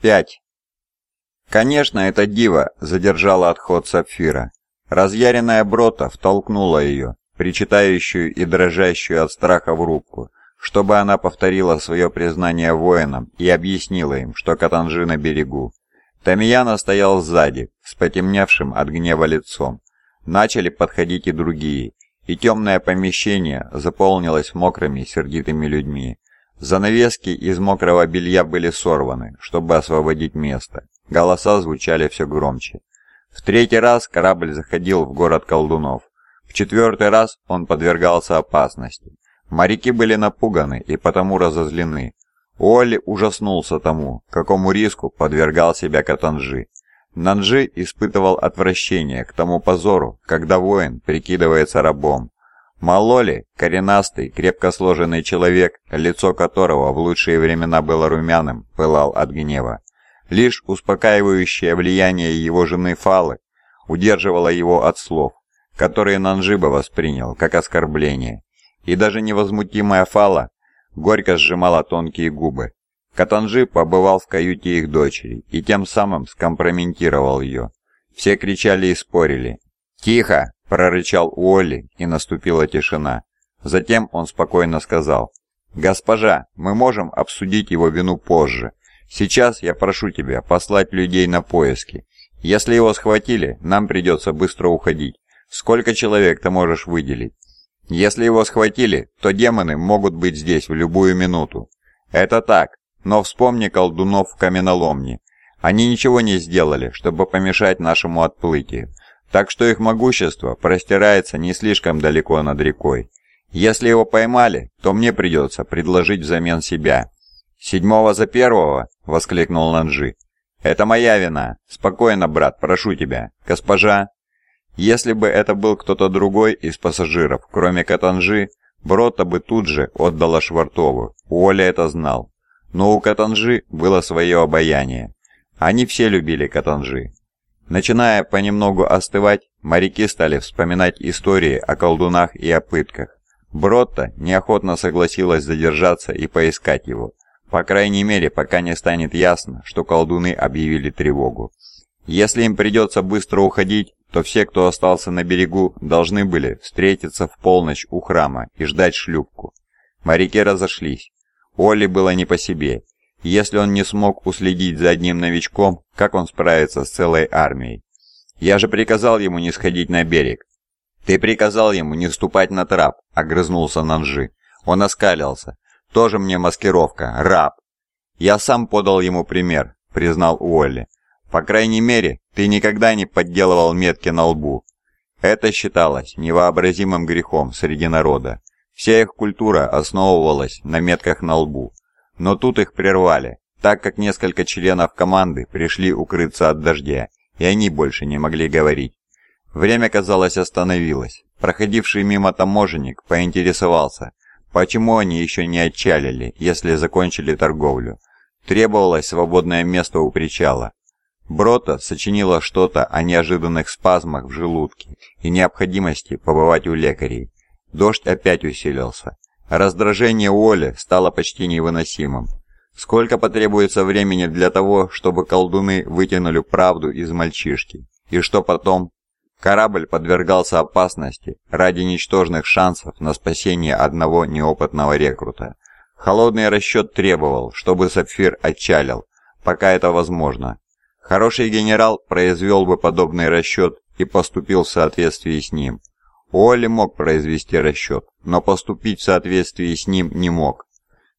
5. Конечно, эта дива задержала отход Сапфира. Разъяренная Брота втолкнула ее, причитающую и дрожащую от страха в рубку, чтобы она повторила свое признание воинам и объяснила им, что Катанжи на берегу. Тамияна стоял сзади, с потемневшим от гнева лицом. Начали подходить и другие, и темное помещение заполнилось мокрыми сердитыми людьми. Занавески из мокрого белья были сорваны, чтобы освободить место. Голоса звучали все громче. В третий раз корабль заходил в город колдунов. В четвертый раз он подвергался опасности. Моряки были напуганы и потому разозлены. Уолли ужаснулся тому, какому риску подвергал себя Катанжи. Нанжи испытывал отвращение к тому позору, когда воин прикидывается рабом, Малоли, коренастый, крепко сложенный человек, лицо которого в лучшие времена было румяным, пылал от гнева. Лишь успокаивающее влияние его жены Фалы удерживало его от слов, которые Нанжиба воспринял как оскорбление. И даже невозмутимая Фала горько сжимала тонкие губы. Катанжи побывал в каюте их дочери и тем самым скомпрометировал ее. Все кричали и спорили. «Тихо! Прорычал Уолли, и наступила тишина. Затем он спокойно сказал, «Госпожа, мы можем обсудить его вину позже. Сейчас я прошу тебя послать людей на поиски. Если его схватили, нам придется быстро уходить. Сколько человек ты можешь выделить? Если его схватили, то демоны могут быть здесь в любую минуту. Это так, но вспомни колдунов в каменоломне. Они ничего не сделали, чтобы помешать нашему отплытию так что их могущество простирается не слишком далеко над рекой. Если его поймали, то мне придется предложить взамен себя». «Седьмого за первого?» — воскликнул Нанжи. «Это моя вина. Спокойно, брат, прошу тебя. Госпожа...» Если бы это был кто-то другой из пассажиров, кроме Катанжи, Брота бы тут же отдала Швартову. Уоля это знал. Но у Катанжи было свое обаяние. Они все любили Катанжи. Начиная понемногу остывать, моряки стали вспоминать истории о колдунах и о пытках. Бротта неохотно согласилась задержаться и поискать его, по крайней мере, пока не станет ясно, что колдуны объявили тревогу. Если им придется быстро уходить, то все, кто остался на берегу, должны были встретиться в полночь у храма и ждать шлюпку. Моряки разошлись. Олли было не по себе, если он не смог уследить за одним новичком, как он справится с целой армией? Я же приказал ему не сходить на берег. Ты приказал ему не вступать на трап, огрызнулся Нанжи. Он оскалился. Тоже мне маскировка, раб. Я сам подал ему пример, признал Уолли. По крайней мере, ты никогда не подделывал метки на лбу. Это считалось невообразимым грехом среди народа. Вся их культура основывалась на метках на лбу. Но тут их прервали, так как несколько членов команды пришли укрыться от дождя, и они больше не могли говорить. Время, казалось, остановилось. Проходивший мимо таможенник поинтересовался, почему они еще не отчалили, если закончили торговлю. Требовалось свободное место у причала. Брота сочинила что-то о неожиданных спазмах в желудке и необходимости побывать у лекарей. Дождь опять усилился. Раздражение Уолли стало почти невыносимым. Сколько потребуется времени для того, чтобы колдуны вытянули правду из мальчишки? И что потом? Корабль подвергался опасности ради ничтожных шансов на спасение одного неопытного рекрута. Холодный расчет требовал, чтобы Сапфир отчалил, пока это возможно. Хороший генерал произвел бы подобный расчет и поступил в соответствии с ним. Уолли мог произвести расчет, но поступить в соответствии с ним не мог.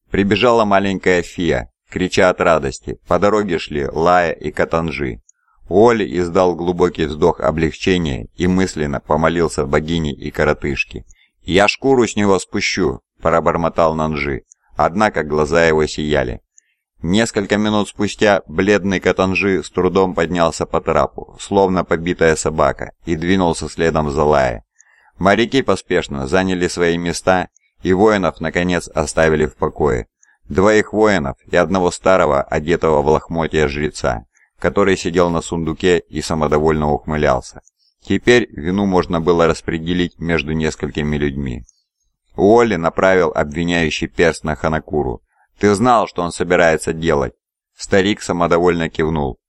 Прибежала маленькая фия, крича от радости. По дороге шли Лая и Катанжи. Уолли издал глубокий вздох облегчения и мысленно помолился богине и коротышке. «Я шкуру с него спущу», – пробормотал Нанжи. Однако глаза его сияли. Несколько минут спустя бледный Катанжи с трудом поднялся по трапу, словно побитая собака, и двинулся следом за Лая. Моряки поспешно заняли свои места, и воинов, наконец, оставили в покое. Двоих воинов и одного старого, одетого в лохмотья жреца, который сидел на сундуке и самодовольно ухмылялся. Теперь вину можно было распределить между несколькими людьми. Уолли направил обвиняющий перст на Ханакуру. «Ты знал, что он собирается делать?» Старик самодовольно кивнул.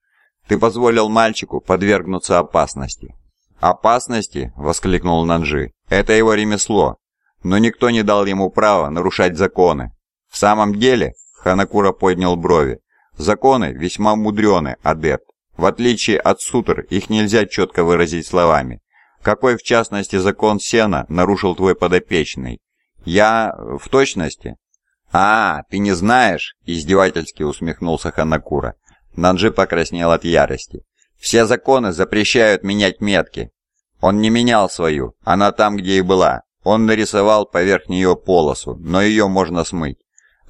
«Ты позволил мальчику подвергнуться опасности». «Опасности?» — воскликнул Нанжи. «Это его ремесло. Но никто не дал ему права нарушать законы». «В самом деле?» — Ханакура поднял брови. «Законы весьма мудрены, адепт. В отличие от сутр, их нельзя четко выразить словами. Какой, в частности, закон Сена нарушил твой подопечный? Я... в точности?» «А, ты не знаешь?» – издевательски усмехнулся Ханакура. Нанджи покраснел от ярости. «Все законы запрещают менять метки. Он не менял свою, она там, где и была. Он нарисовал поверх нее полосу, но ее можно смыть.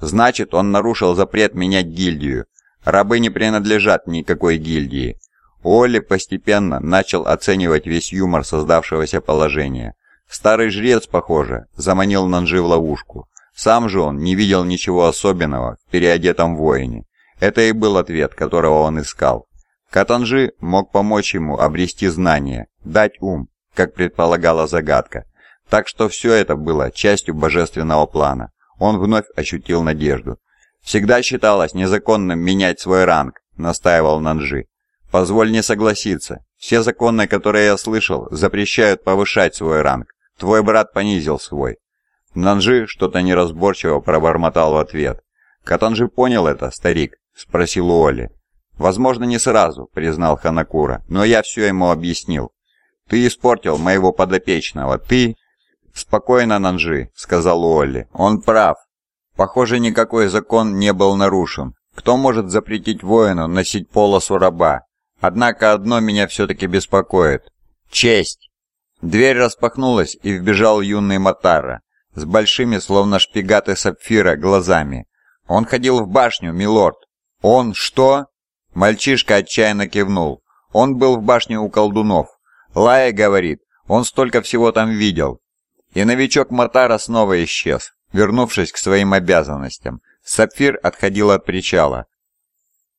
Значит, он нарушил запрет менять гильдию. Рабы не принадлежат никакой гильдии». Олли постепенно начал оценивать весь юмор создавшегося положения. Старый жрец, похоже, заманил Нанжи в ловушку. Сам же он не видел ничего особенного в переодетом воине. Это и был ответ, которого он искал. Катанжи мог помочь ему обрести знания, дать ум, как предполагала загадка. Так что все это было частью божественного плана. Он вновь ощутил надежду. «Всегда считалось незаконным менять свой ранг», — настаивал Нанжи. «Позволь не согласиться. Все законы, которые я слышал, запрещают повышать свой ранг. Твой брат понизил свой. Нанжи что-то неразборчиво пробормотал в ответ. «Катанжи понял это, старик?» – спросил Уолли. «Возможно, не сразу», – признал Ханакура, – «но я все ему объяснил. Ты испортил моего подопечного, ты...» «Спокойно, Нанжи», – сказал Уолли. «Он прав. Похоже, никакой закон не был нарушен. Кто может запретить воину носить полосу раба? Однако одно меня все-таки беспокоит. Честь!» Дверь распахнулась, и вбежал юный Матара с большими, словно шпигаты сапфира, глазами. «Он ходил в башню, милорд!» «Он что?» Мальчишка отчаянно кивнул. «Он был в башне у колдунов. Лая говорит, он столько всего там видел». И новичок Матара снова исчез, вернувшись к своим обязанностям. Сапфир отходил от причала.